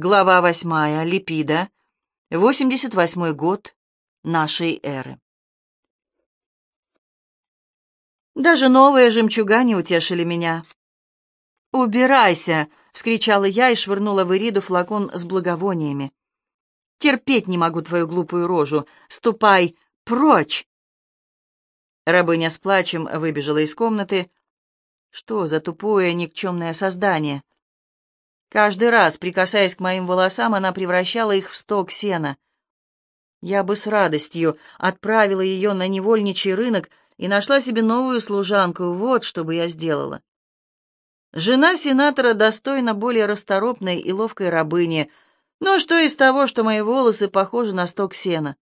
Глава восьмая. Липида. 88 год нашей эры. Даже новые жемчуга не утешили меня. «Убирайся!» — вскричала я и швырнула в Ириду флакон с благовониями. «Терпеть не могу твою глупую рожу! Ступай прочь!» Рабыня с плачем выбежала из комнаты. Что за тупое никчемное создание? Каждый раз, прикасаясь к моим волосам, она превращала их в сток сена. Я бы с радостью отправила ее на невольничий рынок и нашла себе новую служанку. Вот что бы я сделала. Жена сенатора достойна более расторопной и ловкой рабыни. Но что из того, что мои волосы похожи на сток сена?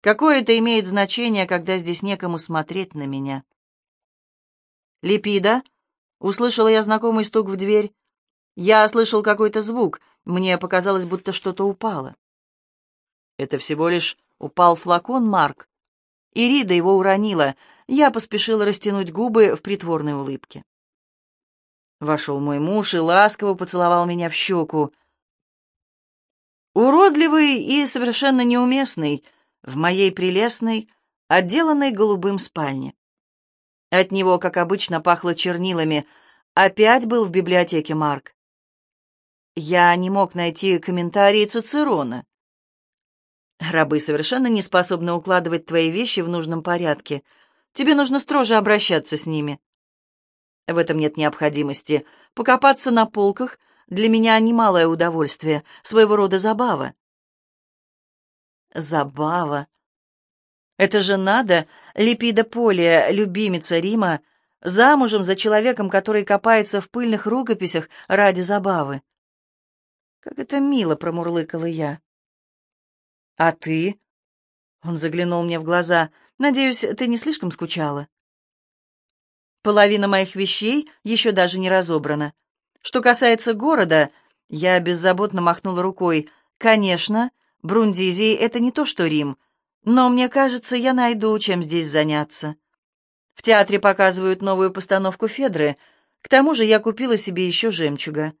Какое это имеет значение, когда здесь некому смотреть на меня? «Липида?» — услышала я знакомый стук в дверь. Я слышал какой-то звук. Мне показалось, будто что-то упало. Это всего лишь упал флакон, Марк. Ирида его уронила. Я поспешила растянуть губы в притворной улыбке. Вошел мой муж и ласково поцеловал меня в щеку. Уродливый и совершенно неуместный в моей прелестной, отделанной голубым спальне. От него, как обычно, пахло чернилами. Опять был в библиотеке Марк. Я не мог найти комментарии Цицерона. Рабы совершенно не способны укладывать твои вещи в нужном порядке. Тебе нужно строже обращаться с ними. В этом нет необходимости. Покопаться на полках для меня немалое удовольствие, своего рода забава. Забава. Это же надо, Липида Полия, любимица Рима, замужем за человеком, который копается в пыльных рукописях ради забавы. Как это мило, промурлыкала я. А ты? Он заглянул мне в глаза. Надеюсь, ты не слишком скучала? Половина моих вещей еще даже не разобрана. Что касается города, я беззаботно махнула рукой. Конечно, Брундизий — это не то, что Рим, но мне кажется, я найду, чем здесь заняться. В театре показывают новую постановку Федры. К тому же я купила себе еще жемчуга.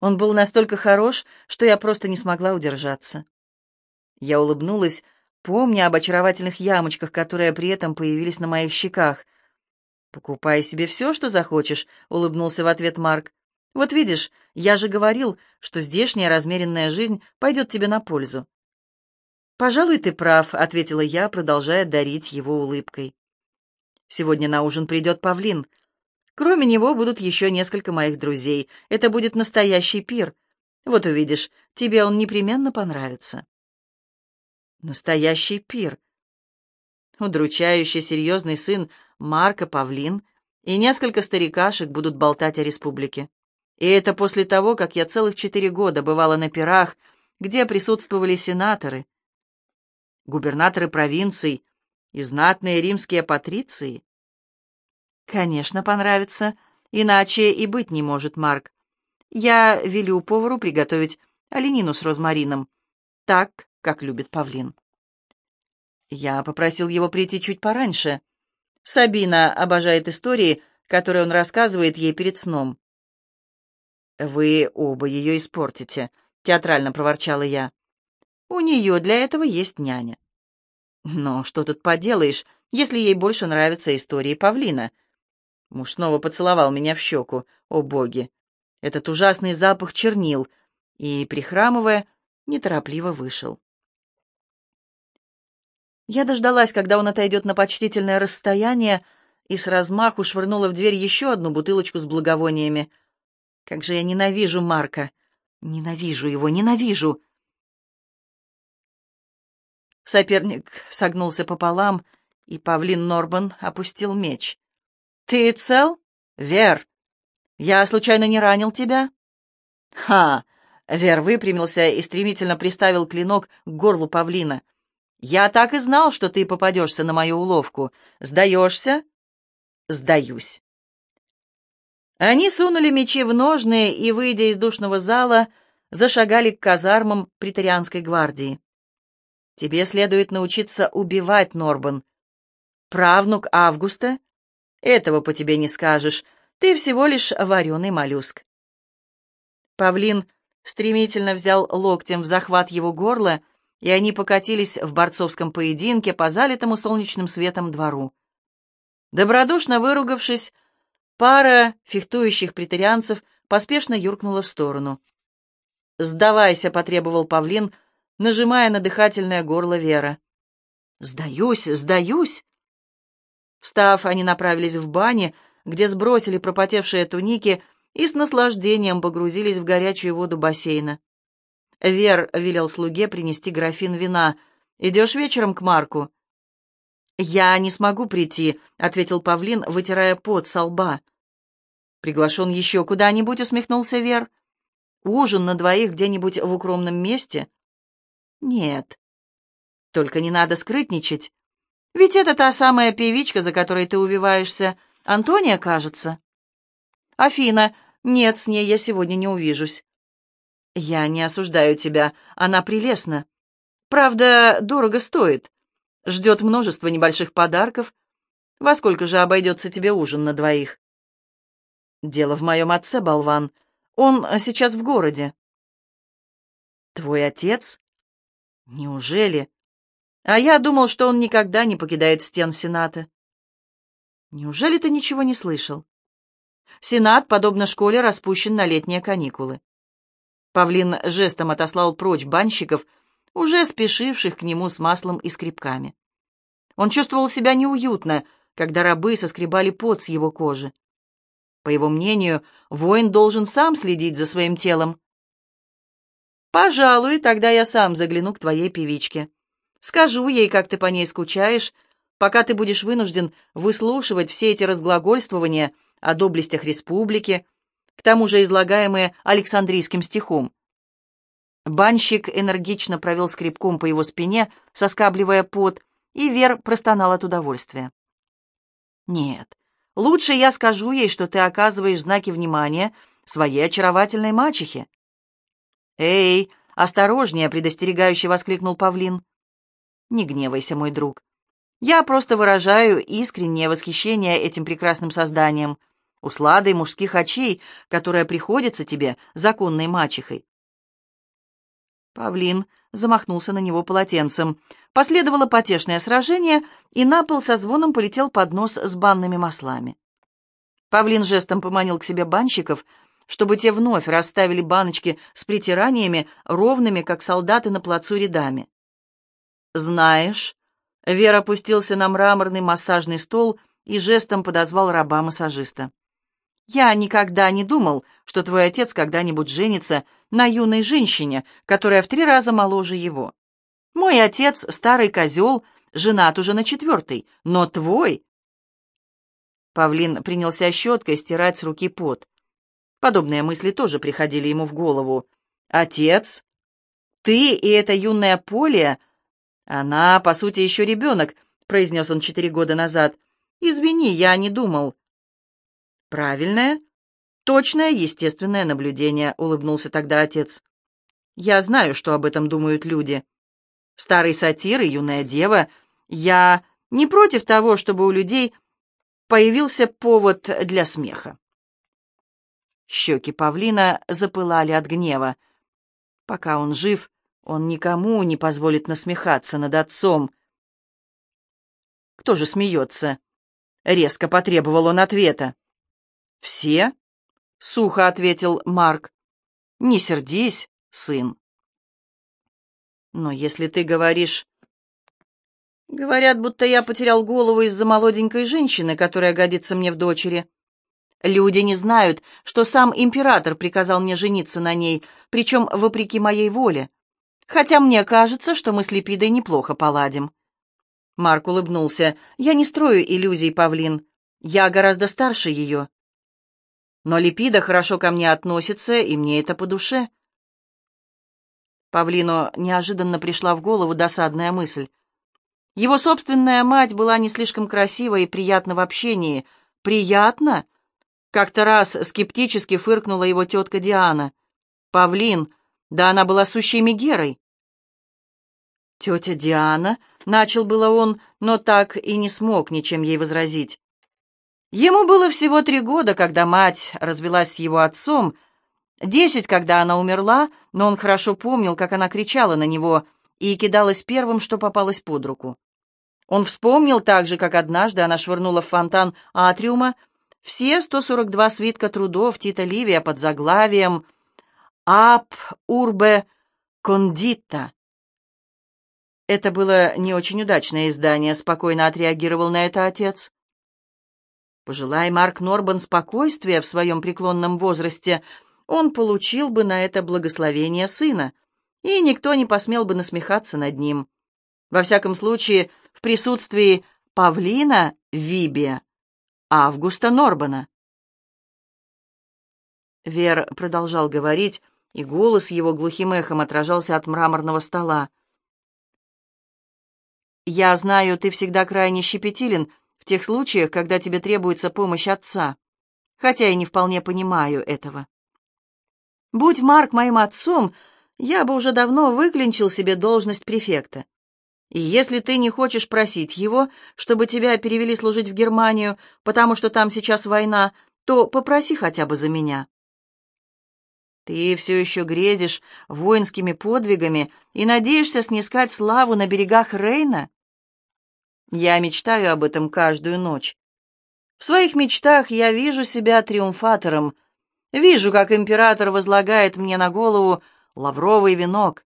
Он был настолько хорош, что я просто не смогла удержаться. Я улыбнулась, помня об очаровательных ямочках, которые при этом появились на моих щеках. «Покупай себе все, что захочешь», — улыбнулся в ответ Марк. «Вот видишь, я же говорил, что здешняя размеренная жизнь пойдет тебе на пользу». «Пожалуй, ты прав», — ответила я, продолжая дарить его улыбкой. «Сегодня на ужин придет павлин. Кроме него будут еще несколько моих друзей. Это будет настоящий пир. Вот увидишь, тебе он непременно понравится. Настоящий пир. Удручающий серьезный сын Марка Павлин и несколько старикашек будут болтать о республике. И это после того, как я целых четыре года бывала на пирах, где присутствовали сенаторы, губернаторы провинций и знатные римские патриции. «Конечно, понравится. Иначе и быть не может, Марк. Я велю повару приготовить оленину с розмарином, так, как любит павлин». Я попросил его прийти чуть пораньше. Сабина обожает истории, которые он рассказывает ей перед сном. «Вы оба ее испортите», — театрально проворчала я. «У нее для этого есть няня». «Но что тут поделаешь, если ей больше нравятся истории павлина?» Муж снова поцеловал меня в щеку. О, боги! Этот ужасный запах чернил. И, прихрамывая, неторопливо вышел. Я дождалась, когда он отойдет на почтительное расстояние, и с размаху швырнула в дверь еще одну бутылочку с благовониями. Как же я ненавижу Марка! Ненавижу его, ненавижу! Соперник согнулся пополам, и павлин Норбан опустил меч. «Ты цел? Вер, я случайно не ранил тебя?» «Ха!» — Вер выпрямился и стремительно приставил клинок к горлу павлина. «Я так и знал, что ты попадешься на мою уловку. Сдаешься?» «Сдаюсь». Они сунули мечи в ножны и, выйдя из душного зала, зашагали к казармам претарианской гвардии. «Тебе следует научиться убивать, Норбан. Правнук Августа этого по тебе не скажешь. Ты всего лишь вареный моллюск. Павлин стремительно взял локтем в захват его горла, и они покатились в борцовском поединке по залитому солнечным светом двору. Добродушно выругавшись, пара фехтующих претарианцев поспешно юркнула в сторону. «Сдавайся», — потребовал павлин, нажимая на дыхательное горло Вера. «Сдаюсь, сдаюсь!» Встав, они направились в бане, где сбросили пропотевшие туники и с наслаждением погрузились в горячую воду бассейна. Вер велел слуге принести графин вина. «Идешь вечером к Марку?» «Я не смогу прийти», — ответил павлин, вытирая пот со лба. «Приглашен еще куда-нибудь?» — усмехнулся Вер. «Ужин на двоих где-нибудь в укромном месте?» «Нет». «Только не надо скрытничать. Ведь это та самая певичка, за которой ты увиваешься. Антония, кажется?» «Афина. Нет, с ней я сегодня не увижусь». «Я не осуждаю тебя. Она прелестна. Правда, дорого стоит. Ждет множество небольших подарков. Во сколько же обойдется тебе ужин на двоих?» «Дело в моем отце, болван. Он сейчас в городе». «Твой отец? Неужели? А я думал, что он никогда не покидает стен Сената». «Неужели ты ничего не слышал?» Сенат, подобно школе, распущен на летние каникулы. Павлин жестом отослал прочь банщиков, уже спешивших к нему с маслом и скребками. Он чувствовал себя неуютно, когда рабы соскребали пот с его кожи. По его мнению, воин должен сам следить за своим телом. «Пожалуй, тогда я сам загляну к твоей певичке. Скажу ей, как ты по ней скучаешь, пока ты будешь вынужден выслушивать все эти разглагольствования о доблестях республики, к тому же излагаемые Александрийским стихом. Банщик энергично провел скребком по его спине, соскабливая пот, и Вер простонал от удовольствия. «Нет, лучше я скажу ей, что ты оказываешь знаки внимания своей очаровательной мачехе». «Эй, осторожнее!» — предостерегающе воскликнул павлин. «Не гневайся, мой друг. Я просто выражаю искреннее восхищение этим прекрасным созданием усладой мужских очей, которая приходится тебе законной мачехой. Павлин замахнулся на него полотенцем. Последовало потешное сражение, и на пол со звоном полетел поднос с банными маслами. Павлин жестом поманил к себе банщиков, чтобы те вновь расставили баночки с притираниями, ровными, как солдаты на плацу рядами. «Знаешь...» Вера опустился на мраморный массажный стол и жестом подозвал раба-массажиста. Я никогда не думал, что твой отец когда-нибудь женится на юной женщине, которая в три раза моложе его. Мой отец — старый козел, женат уже на четвертой, но твой...» Павлин принялся щеткой стирать с руки пот. Подобные мысли тоже приходили ему в голову. «Отец? Ты и эта юная Полия? Она, по сути, еще ребенок», — произнес он четыре года назад. «Извини, я не думал. «Правильное, точное, естественное наблюдение», — улыбнулся тогда отец. «Я знаю, что об этом думают люди. Старый сатир и юная дева. Я не против того, чтобы у людей появился повод для смеха». Щеки павлина запылали от гнева. Пока он жив, он никому не позволит насмехаться над отцом. «Кто же смеется?» — резко потребовал он ответа. «Все?» — сухо ответил Марк. «Не сердись, сын». «Но если ты говоришь...» «Говорят, будто я потерял голову из-за молоденькой женщины, которая годится мне в дочери. Люди не знают, что сам император приказал мне жениться на ней, причем вопреки моей воле. Хотя мне кажется, что мы с Липидой неплохо поладим». Марк улыбнулся. «Я не строю иллюзий, Павлин. Я гораздо старше ее. Но Липида хорошо ко мне относится, и мне это по душе. Павлину неожиданно пришла в голову досадная мысль. Его собственная мать была не слишком красива и приятна в общении. «Приятно?» Как-то раз скептически фыркнула его тетка Диана. «Павлин, да она была сущей Мегерой». «Тетя Диана?» — начал было он, но так и не смог ничем ей возразить. Ему было всего три года, когда мать развелась с его отцом, Десять, когда она умерла, но он хорошо помнил, как она кричала на него и кидалась первым, что попалось под руку. Он вспомнил также, как однажды она швырнула в фонтан атриума все 142 свитка трудов Тита Ливия под заглавием «Ап урбе кондита». Это было не очень удачное издание, спокойно отреагировал на это отец. Пожелай Марк Норбан спокойствия в своем преклонном возрасте, он получил бы на это благословение сына, и никто не посмел бы насмехаться над ним. Во всяком случае, в присутствии Павлина Вибия, Августа Норбана. Вер продолжал говорить, и голос его глухим эхом отражался от мраморного стола. «Я знаю, ты всегда крайне щепетилен в тех случаях, когда тебе требуется помощь отца, хотя и не вполне понимаю этого. Будь Марк моим отцом, я бы уже давно выклинчил себе должность префекта. И если ты не хочешь просить его, чтобы тебя перевели служить в Германию, потому что там сейчас война, то попроси хотя бы за меня. Ты все еще грезишь воинскими подвигами и надеешься снискать славу на берегах Рейна? Я мечтаю об этом каждую ночь. В своих мечтах я вижу себя триумфатором, вижу, как император возлагает мне на голову лавровый венок.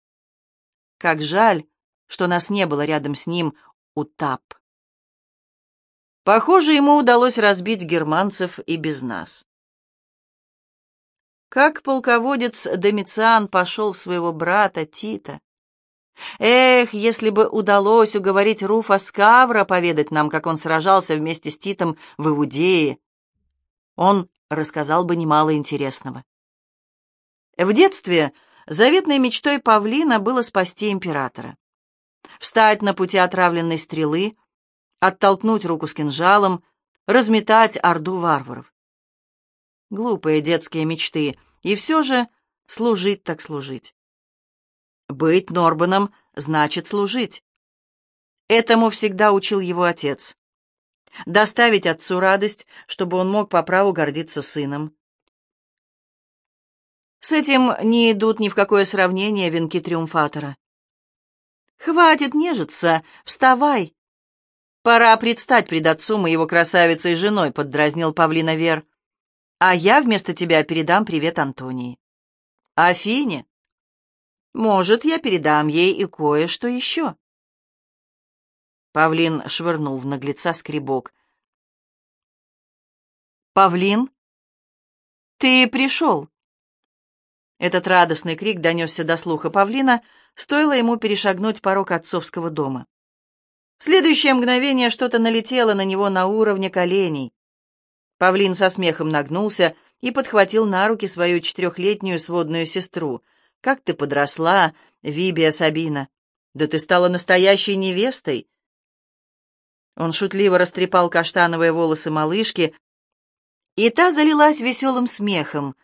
Как жаль, что нас не было рядом с ним у Тап. Похоже, ему удалось разбить германцев и без нас. Как полководец Домициан пошел в своего брата Тита. Эх, если бы удалось уговорить Руфа Скавра поведать нам, как он сражался вместе с Титом в Иудее, он рассказал бы немало интересного. В детстве заветной мечтой павлина было спасти императора. Встать на пути отравленной стрелы, оттолкнуть руку с кинжалом, разметать орду варваров. Глупые детские мечты, и все же служить так служить. Быть Норбаном значит служить. Этому всегда учил его отец. Доставить отцу радость, чтобы он мог по праву гордиться сыном. С этим не идут ни в какое сравнение венки триумфатора. «Хватит нежиться! Вставай!» «Пора предстать пред отцом и его красавицей женой», — поддразнил Павлина Вер. «А я вместо тебя передам привет Антонии». «Афине?» Может, я передам ей и кое-что еще. Павлин швырнул в наглеца скребок. «Павлин, ты пришел!» Этот радостный крик донесся до слуха павлина, стоило ему перешагнуть порог отцовского дома. В следующее мгновение что-то налетело на него на уровне коленей. Павлин со смехом нагнулся и подхватил на руки свою четырехлетнюю сводную сестру — как ты подросла, Вибия Сабина! Да ты стала настоящей невестой!» Он шутливо растрепал каштановые волосы малышки, и та залилась веселым смехом.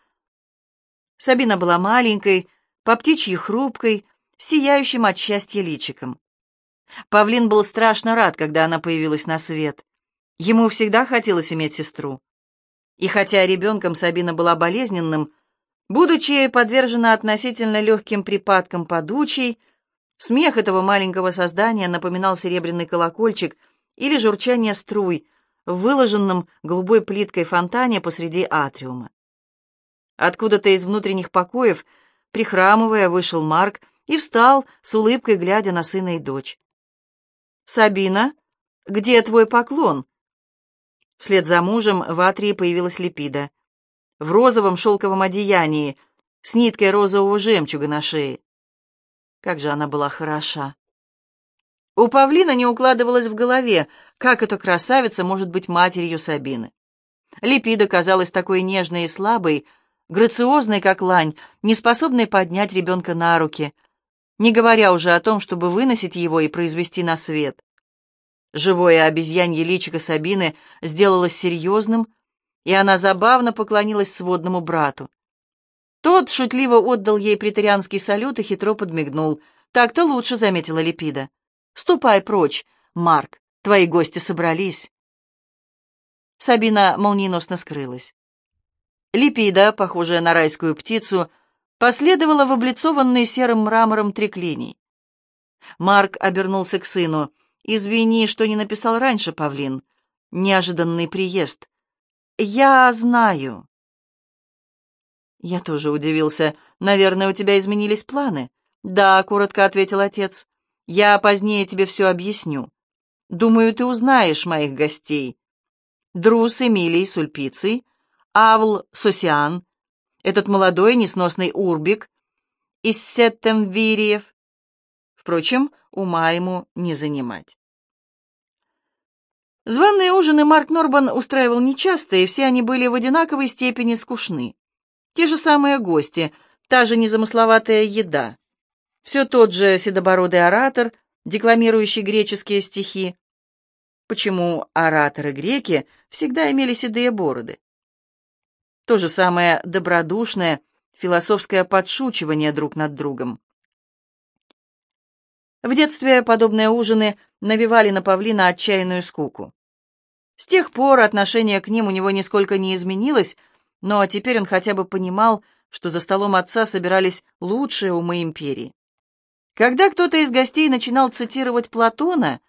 Сабина была маленькой, по птичьи хрупкой, сияющим от счастья личиком. Павлин был страшно рад, когда она появилась на свет. Ему всегда хотелось иметь сестру. И хотя ребенком Сабина была болезненным, Будучи подвержена относительно легким припадкам подучей, смех этого маленького создания напоминал серебряный колокольчик или журчание струй в выложенном голубой плиткой фонтане посреди атриума. Откуда-то из внутренних покоев, прихрамывая, вышел Марк и встал, с улыбкой глядя на сына и дочь. «Сабина, где твой поклон?» Вслед за мужем в атрии появилась Липида в розовом шелковом одеянии, с ниткой розового жемчуга на шее. Как же она была хороша! У павлина не укладывалось в голове, как эта красавица может быть матерью Сабины. Липида казалась такой нежной и слабой, грациозной, как лань, неспособной поднять ребенка на руки, не говоря уже о том, чтобы выносить его и произвести на свет. Живое обезьянье личико Сабины сделалось серьезным, и она забавно поклонилась сводному брату. Тот шутливо отдал ей претарианский салют и хитро подмигнул. «Так-то лучше», — заметила Липида. «Ступай прочь, Марк, твои гости собрались». Сабина молниеносно скрылась. Липида, похожая на райскую птицу, последовала в облицованный серым мрамором триклиний. Марк обернулся к сыну. «Извини, что не написал раньше, Павлин. Неожиданный приезд. Я знаю». Я тоже удивился. «Наверное, у тебя изменились планы?» «Да», — коротко ответил отец. «Я позднее тебе все объясню. Думаю, ты узнаешь моих гостей. Друс Эмилий Сульпиций, Авл Сосиан, этот молодой несносный урбик из Сеттемвириев. Впрочем, ума ему не занимать. Званные ужины Марк Норбан устраивал нечасто, и все они были в одинаковой степени скучны. Те же самые гости, та же незамысловатая еда. Все тот же седобородый оратор, декламирующий греческие стихи. Почему ораторы-греки всегда имели седые бороды? То же самое добродушное, философское подшучивание друг над другом. В детстве подобные ужины навевали на павлина отчаянную скуку. С тех пор отношение к ним у него нисколько не изменилось, но теперь он хотя бы понимал, что за столом отца собирались лучшие умы империи. Когда кто-то из гостей начинал цитировать Платона,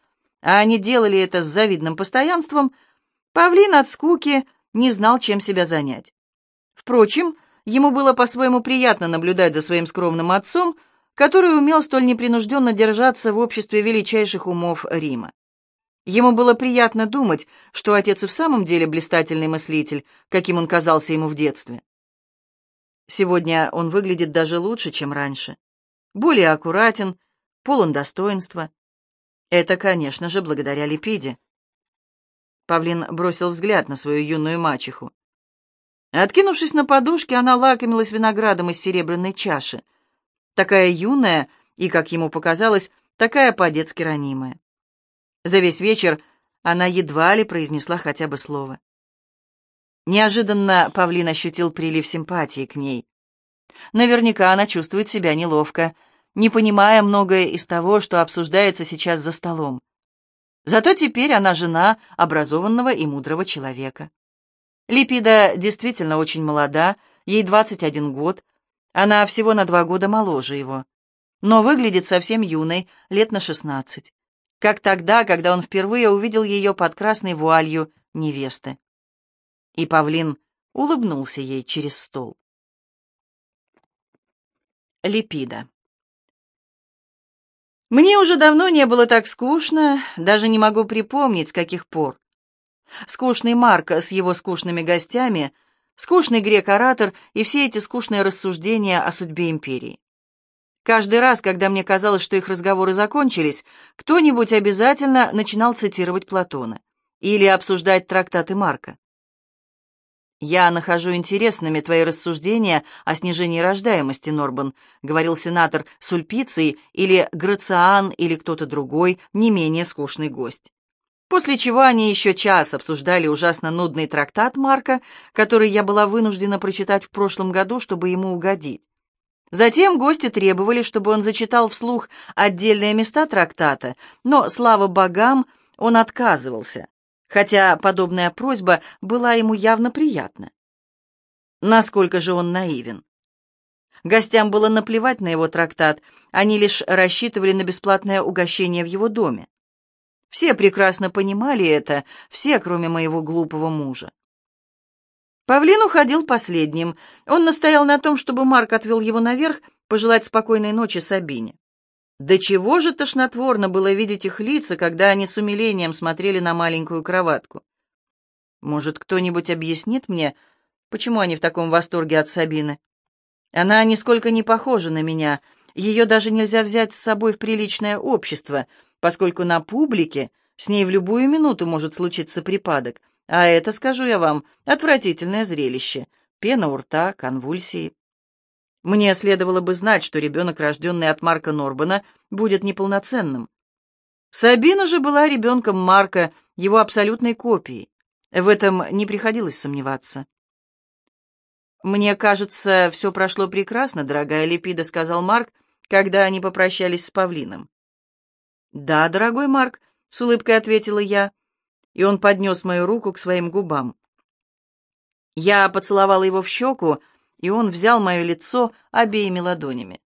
а они делали это с завидным постоянством, павлин от скуки не знал, чем себя занять. Впрочем, ему было по-своему приятно наблюдать за своим скромным отцом, который умел столь непринужденно держаться в обществе величайших умов Рима. Ему было приятно думать, что отец и в самом деле блистательный мыслитель, каким он казался ему в детстве. Сегодня он выглядит даже лучше, чем раньше. Более аккуратен, полон достоинства. Это, конечно же, благодаря Липиде. Павлин бросил взгляд на свою юную мачеху. Откинувшись на подушке, она лакомилась виноградом из серебряной чаши — такая юная и, как ему показалось, такая по-детски ранимая. За весь вечер она едва ли произнесла хотя бы слово. Неожиданно Павлин ощутил прилив симпатии к ней. Наверняка она чувствует себя неловко, не понимая многое из того, что обсуждается сейчас за столом. Зато теперь она жена образованного и мудрого человека. Липида действительно очень молода, ей 21 год, она всего на два года моложе его, но выглядит совсем юной, лет на шестнадцать, как тогда, когда он впервые увидел ее под красной вуалью невесты. И Павлин улыбнулся ей через стол. Липида. Мне уже давно не было так скучно, даже не могу припомнить, с каких пор. Скучный Марк с его скучными гостями — Скучный грек-оратор и все эти скучные рассуждения о судьбе империи. Каждый раз, когда мне казалось, что их разговоры закончились, кто-нибудь обязательно начинал цитировать Платона или обсуждать трактаты Марка. «Я нахожу интересными твои рассуждения о снижении рождаемости, Норбан», говорил сенатор Сульпиций или Грациан или кто-то другой, не менее скучный гость. После чего они еще час обсуждали ужасно нудный трактат Марка, который я была вынуждена прочитать в прошлом году, чтобы ему угодить. Затем гости требовали, чтобы он зачитал вслух отдельные места трактата, но, слава богам, он отказывался, хотя подобная просьба была ему явно приятна. Насколько же он наивен. Гостям было наплевать на его трактат, они лишь рассчитывали на бесплатное угощение в его доме. Все прекрасно понимали это, все, кроме моего глупого мужа. Павлин уходил последним. Он настоял на том, чтобы Марк отвел его наверх, пожелать спокойной ночи Сабине. Да чего же тошнотворно было видеть их лица, когда они с умилением смотрели на маленькую кроватку. Может, кто-нибудь объяснит мне, почему они в таком восторге от Сабины? Она нисколько не похожа на меня, ее даже нельзя взять с собой в приличное общество — поскольку на публике с ней в любую минуту может случиться припадок, а это, скажу я вам, отвратительное зрелище. Пена у рта, конвульсии. Мне следовало бы знать, что ребенок, рожденный от Марка Норбана, будет неполноценным. Сабина же была ребенком Марка, его абсолютной копией. В этом не приходилось сомневаться. «Мне кажется, все прошло прекрасно, дорогая Липида», — сказал Марк, когда они попрощались с Павлином. «Да, дорогой Марк», — с улыбкой ответила я, и он поднес мою руку к своим губам. Я поцеловала его в щеку, и он взял мое лицо обеими ладонями.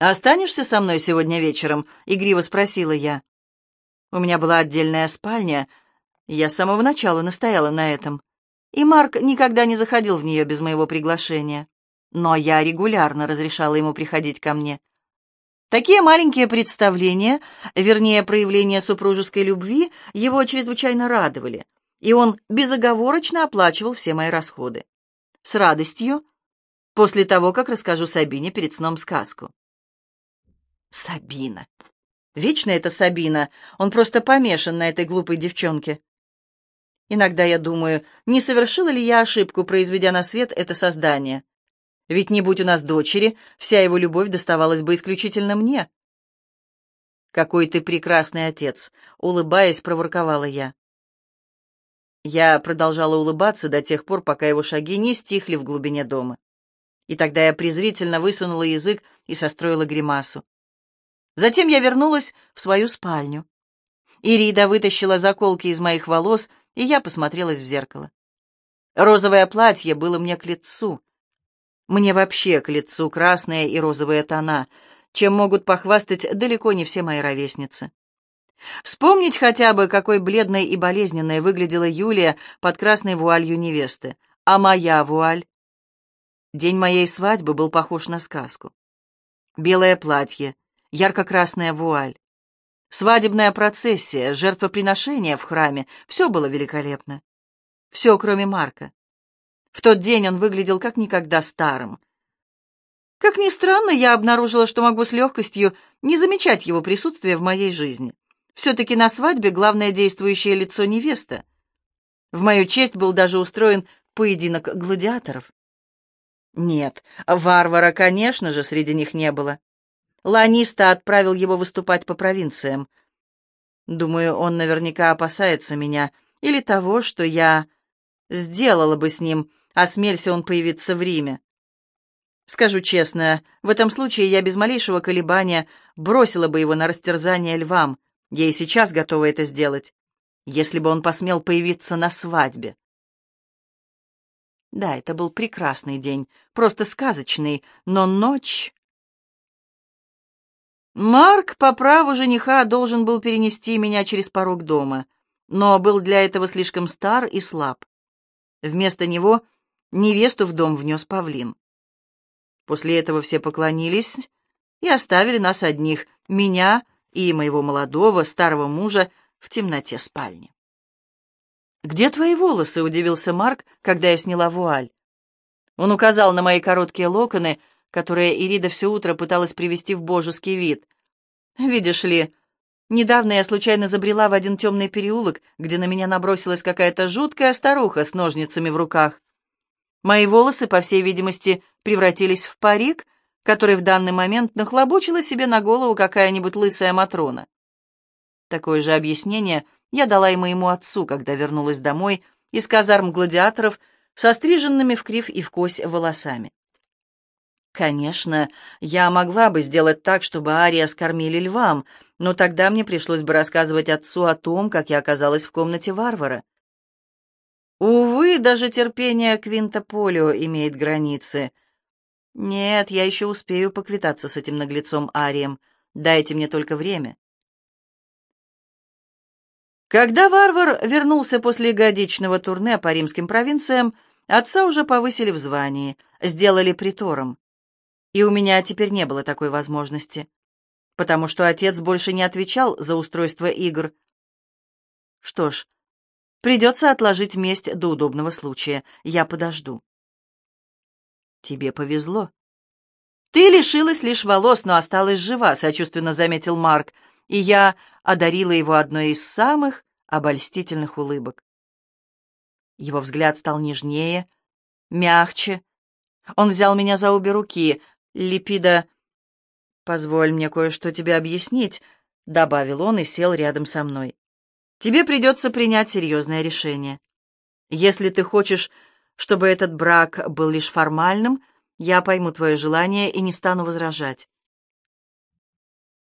«Останешься со мной сегодня вечером?» — игриво спросила я. У меня была отдельная спальня, я с самого начала настояла на этом, и Марк никогда не заходил в нее без моего приглашения. Но я регулярно разрешала ему приходить ко мне. Такие маленькие представления, вернее, проявления супружеской любви, его чрезвычайно радовали, и он безоговорочно оплачивал все мои расходы. С радостью, после того, как расскажу Сабине перед сном сказку. Сабина. Вечно это Сабина. Он просто помешан на этой глупой девчонке. Иногда я думаю, не совершила ли я ошибку, произведя на свет это создание. Ведь не будь у нас дочери, вся его любовь доставалась бы исключительно мне. «Какой ты прекрасный отец!» — улыбаясь, проворковала я. Я продолжала улыбаться до тех пор, пока его шаги не стихли в глубине дома. И тогда я презрительно высунула язык и состроила гримасу. Затем я вернулась в свою спальню. Ирида вытащила заколки из моих волос, и я посмотрелась в зеркало. Розовое платье было мне к лицу. Мне вообще к лицу красные и розовые тона, чем могут похвастать далеко не все мои ровесницы. Вспомнить хотя бы, какой бледной и болезненной выглядела Юлия под красной вуалью невесты. А моя вуаль? День моей свадьбы был похож на сказку. Белое платье, ярко-красная вуаль. Свадебная процессия, жертвоприношение в храме — все было великолепно. Все, кроме Марка. В тот день он выглядел как никогда старым. Как ни странно, я обнаружила, что могу с легкостью не замечать его присутствия в моей жизни. Все-таки на свадьбе главное действующее лицо невеста. В мою честь был даже устроен поединок гладиаторов. Нет, варвара, конечно же, среди них не было. Ланиста отправил его выступать по провинциям. Думаю, он наверняка опасается меня или того, что я сделала бы с ним, осмелься он появиться в Риме. Скажу честно, в этом случае я без малейшего колебания бросила бы его на растерзание львам. Я и сейчас готова это сделать, если бы он посмел появиться на свадьбе. Да, это был прекрасный день, просто сказочный, но ночь... Марк по праву жениха должен был перенести меня через порог дома, но был для этого слишком стар и слаб. Вместо него невесту в дом внес павлин. После этого все поклонились и оставили нас одних, меня и моего молодого, старого мужа, в темноте спальни. «Где твои волосы?» — удивился Марк, когда я сняла вуаль. Он указал на мои короткие локоны, которые Ирида все утро пыталась привести в божеский вид. «Видишь ли, недавно я случайно забрела в один темный переулок, где на меня набросилась какая-то жуткая старуха с ножницами в руках. Мои волосы, по всей видимости, превратились в парик, который в данный момент нахлобучила себе на голову какая-нибудь лысая Матрона. Такое же объяснение я дала и моему отцу, когда вернулась домой из казарм гладиаторов со стриженными в крив и в кось волосами. Конечно, я могла бы сделать так, чтобы Ария скормили львам, но тогда мне пришлось бы рассказывать отцу о том, как я оказалась в комнате варвара. Увы, даже терпение Квинта Полио имеет границы. Нет, я еще успею поквитаться с этим наглецом Арием. Дайте мне только время. Когда варвар вернулся после годичного турне по римским провинциям, отца уже повысили в звании, сделали притором. И у меня теперь не было такой возможности, потому что отец больше не отвечал за устройство игр. Что ж, придется отложить месть до удобного случая. Я подожду. Тебе повезло. Ты лишилась лишь волос, но осталась жива, сочувственно заметил Марк, и я одарила его одной из самых обольстительных улыбок. Его взгляд стал нежнее, мягче. Он взял меня за обе руки. Липида, позволь мне кое-что тебе объяснить, — добавил он и сел рядом со мной. Тебе придется принять серьезное решение. Если ты хочешь, чтобы этот брак был лишь формальным, я пойму твое желание и не стану возражать.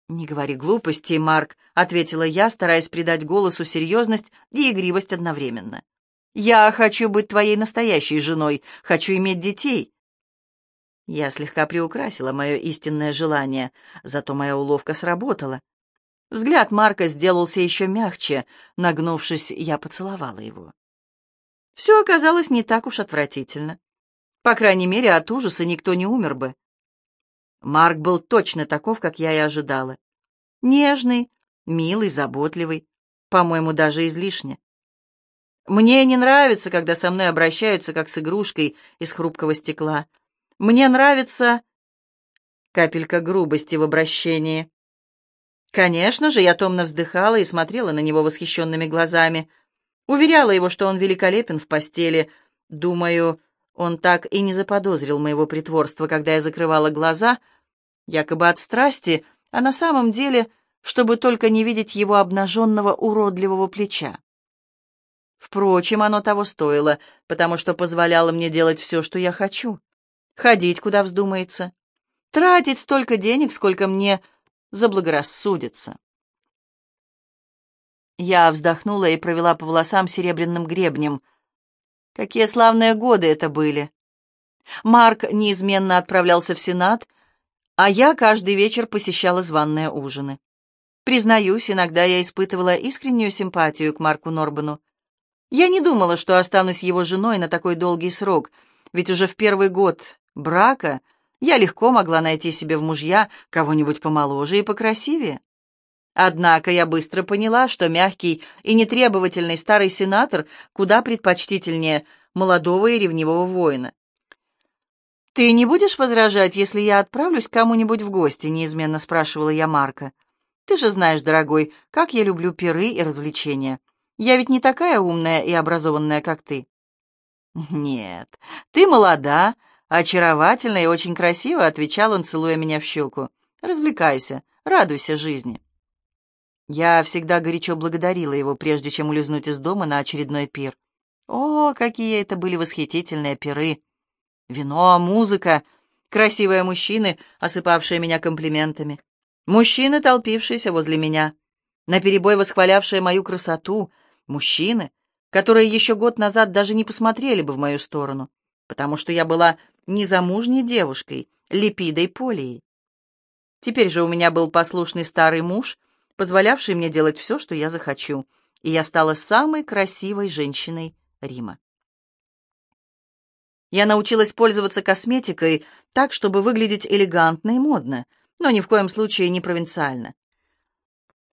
«Не говори глупостей, Марк», — ответила я, стараясь придать голосу серьезность и игривость одновременно. Я хочу быть твоей настоящей женой, хочу иметь детей. Я слегка приукрасила мое истинное желание, зато моя уловка сработала. Взгляд Марка сделался еще мягче. Нагнувшись, я поцеловала его. Все оказалось не так уж отвратительно. По крайней мере, от ужаса никто не умер бы. Марк был точно таков, как я и ожидала. Нежный, милый, заботливый, по-моему, даже излишне. Мне не нравится, когда со мной обращаются как с игрушкой из хрупкого стекла. Мне нравится капелька грубости в обращении. Конечно же, я томно вздыхала и смотрела на него восхищенными глазами. Уверяла его, что он великолепен в постели. Думаю, он так и не заподозрил моего притворства, когда я закрывала глаза, якобы от страсти, а на самом деле, чтобы только не видеть его обнаженного уродливого плеча. Впрочем, оно того стоило, потому что позволяло мне делать все, что я хочу. Ходить, куда вздумается. Тратить столько денег, сколько мне заблагорассудится. Я вздохнула и провела по волосам серебряным гребнем. Какие славные годы это были! Марк неизменно отправлялся в Сенат, а я каждый вечер посещала званные ужины. Признаюсь, иногда я испытывала искреннюю симпатию к Марку Норбану. Я не думала, что останусь его женой на такой долгий срок, ведь уже в первый год брака я легко могла найти себе в мужья кого-нибудь помоложе и покрасивее. Однако я быстро поняла, что мягкий и нетребовательный старый сенатор куда предпочтительнее молодого и ревнивого воина. «Ты не будешь возражать, если я отправлюсь к кому-нибудь в гости?» — неизменно спрашивала я Марка. «Ты же знаешь, дорогой, как я люблю пиры и развлечения. Я ведь не такая умная и образованная, как ты». «Нет, ты молода, «Очаровательно и очень красиво», — отвечал он, целуя меня в щеку. «Развлекайся, радуйся жизни». Я всегда горячо благодарила его, прежде чем улизнуть из дома на очередной пир. О, какие это были восхитительные пиры! Вино, музыка, красивые мужчины, осыпавшие меня комплиментами, мужчины, толпившиеся возле меня, наперебой восхвалявшие мою красоту, мужчины, которые еще год назад даже не посмотрели бы в мою сторону, потому что я была незамужней девушкой, Липидой Полией. Теперь же у меня был послушный старый муж, позволявший мне делать все, что я захочу, и я стала самой красивой женщиной Рима. Я научилась пользоваться косметикой так, чтобы выглядеть элегантно и модно, но ни в коем случае не провинциально.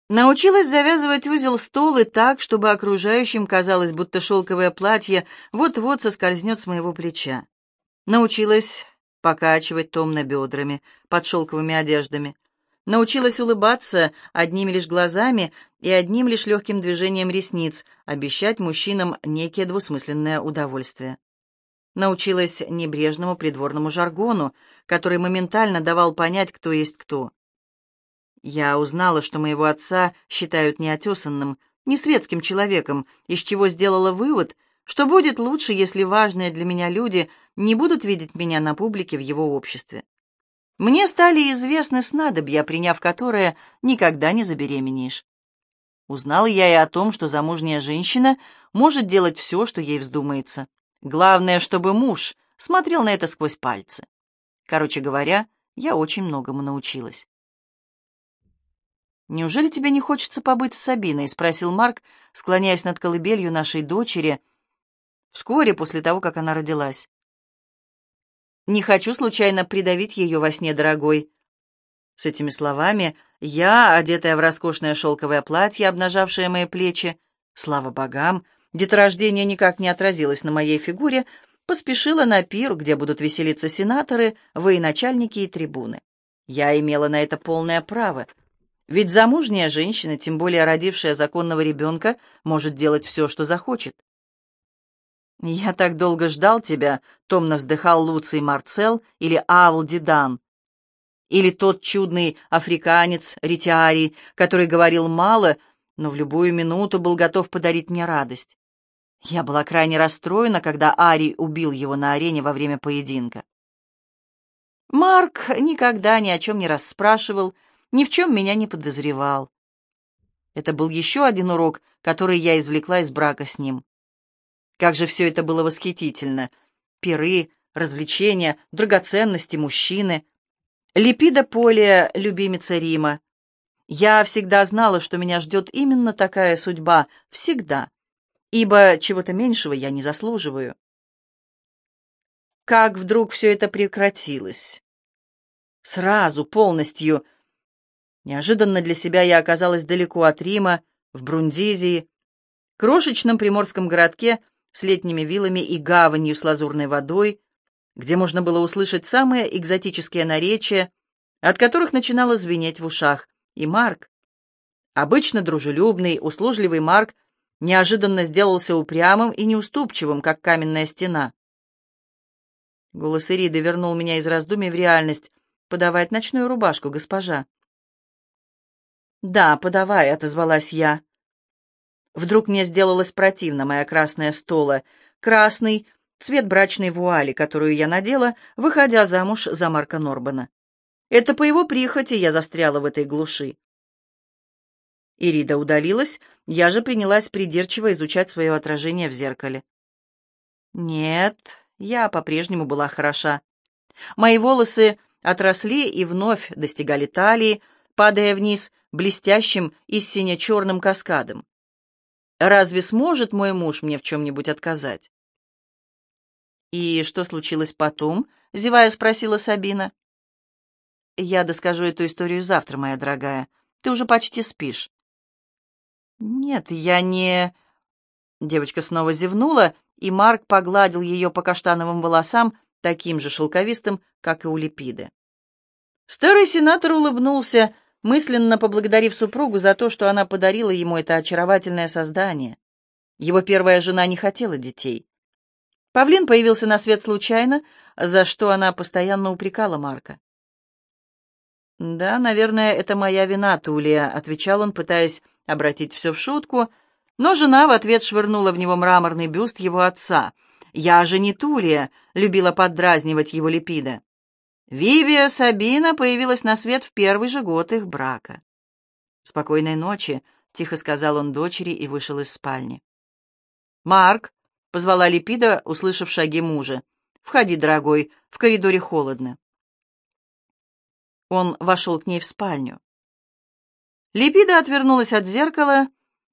Научилась завязывать узел столы так, чтобы окружающим казалось, будто шелковое платье вот-вот соскользнет с моего плеча. Научилась покачивать томно бедрами под шелковыми одеждами. Научилась улыбаться одними лишь глазами и одним лишь легким движением ресниц, обещать мужчинам некие двусмысленное удовольствие. Научилась небрежному придворному жаргону, который моментально давал понять, кто есть кто. Я узнала, что моего отца считают неотесанным, не светским человеком, из чего сделала вывод — что будет лучше, если важные для меня люди не будут видеть меня на публике в его обществе. Мне стали известны снадобья, приняв которые никогда не забеременеешь. Узнал я и о том, что замужняя женщина может делать все, что ей вздумается. Главное, чтобы муж смотрел на это сквозь пальцы. Короче говоря, я очень многому научилась. «Неужели тебе не хочется побыть с Сабиной?» — спросил Марк, склоняясь над колыбелью нашей дочери, вскоре после того, как она родилась. «Не хочу случайно придавить ее во сне, дорогой». С этими словами я, одетая в роскошное шелковое платье, обнажавшее мои плечи, слава богам, деторождение никак не отразилось на моей фигуре, поспешила на пир, где будут веселиться сенаторы, военачальники и трибуны. Я имела на это полное право, ведь замужняя женщина, тем более родившая законного ребенка, может делать все, что захочет. «Я так долго ждал тебя», — томно вздыхал Луций Марцел или Авл Дидан. Или тот чудный африканец Ритиарий, который говорил мало, но в любую минуту был готов подарить мне радость. Я была крайне расстроена, когда Арий убил его на арене во время поединка. Марк никогда ни о чем не расспрашивал, ни в чем меня не подозревал. Это был еще один урок, который я извлекла из брака с ним. Как же все это было восхитительно! Пиры, развлечения, драгоценности, мужчины. Липида Полия, любимица Рима. Я всегда знала, что меня ждет именно такая судьба, всегда, ибо чего-то меньшего я не заслуживаю. Как вдруг все это прекратилось? Сразу, полностью. Неожиданно для себя я оказалась далеко от Рима, в Брундизии, крошечном приморском городке с летними вилами и гаванью с лазурной водой, где можно было услышать самые экзотические наречия, от которых начинало звенеть в ушах. И Марк, обычно дружелюбный, услужливый Марк, неожиданно сделался упрямым и неуступчивым, как каменная стена. Голос Ириды вернул меня из раздумий в реальность. «Подавать ночную рубашку, госпожа». «Да, подавай», — отозвалась я. Вдруг мне сделалась противна моя красная стола. Красный — цвет брачной вуали, которую я надела, выходя замуж за Марка Норбана. Это по его прихоти я застряла в этой глуши. Ирида удалилась, я же принялась придирчиво изучать свое отражение в зеркале. Нет, я по-прежнему была хороша. Мои волосы отросли и вновь достигали талии, падая вниз блестящим и сине-черным каскадом. Разве сможет мой муж мне в чем-нибудь отказать? «И что случилось потом?» — зевая спросила Сабина. «Я доскажу эту историю завтра, моя дорогая. Ты уже почти спишь». «Нет, я не...» Девочка снова зевнула и Марк погладил ее по каштановым волосам, таким же шелковистым, как и у Липиды. Старый сенатор улыбнулся, мысленно поблагодарив супругу за то, что она подарила ему это очаровательное создание. Его первая жена не хотела детей. Павлин появился на свет случайно, за что она постоянно упрекала Марка. «Да, наверное, это моя вина, Тулия», — отвечал он, пытаясь обратить все в шутку — но жена в ответ швырнула в него мраморный бюст его отца. «Я же не Тулия», — любила поддразнивать его Липида. Вивия Сабина появилась на свет в первый же год их брака. «Спокойной ночи», — тихо сказал он дочери и вышел из спальни. «Марк», — позвала Липида, услышав шаги мужа. «Входи, дорогой, в коридоре холодно». Он вошел к ней в спальню. Липида отвернулась от зеркала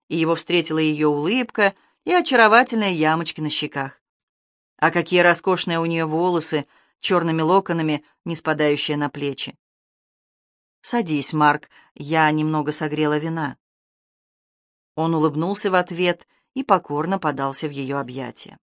и его встретила ее улыбка и очаровательные ямочки на щеках. А какие роскошные у нее волосы, черными локонами, не спадающие на плечи. «Садись, Марк, я немного согрела вина». Он улыбнулся в ответ и покорно подался в ее объятия.